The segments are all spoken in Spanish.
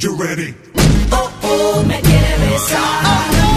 You ready? Oh, oh, me quiere besar. Que la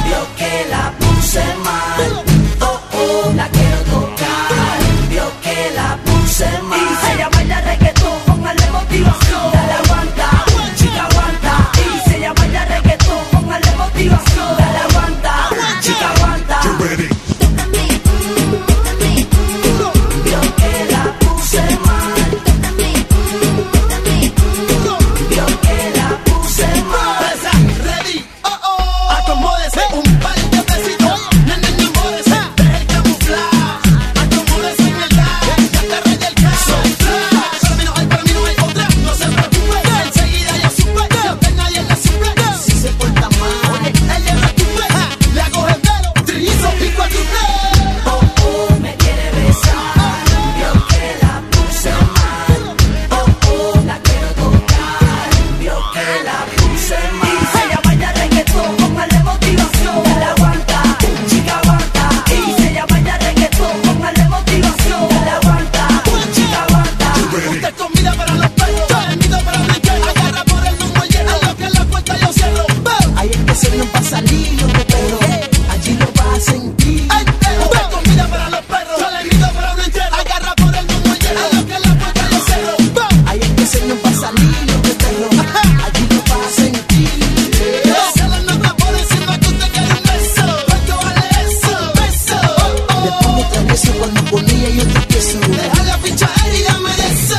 cuando por ella yo tropiezo. Deja la pincha y dame de eso.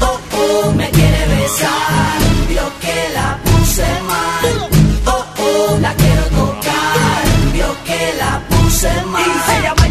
Oh, oh, me quiere besar. Vio que la puse mal. Oh, oh, la quiero tocar. Vio que la puse mal. Y se llama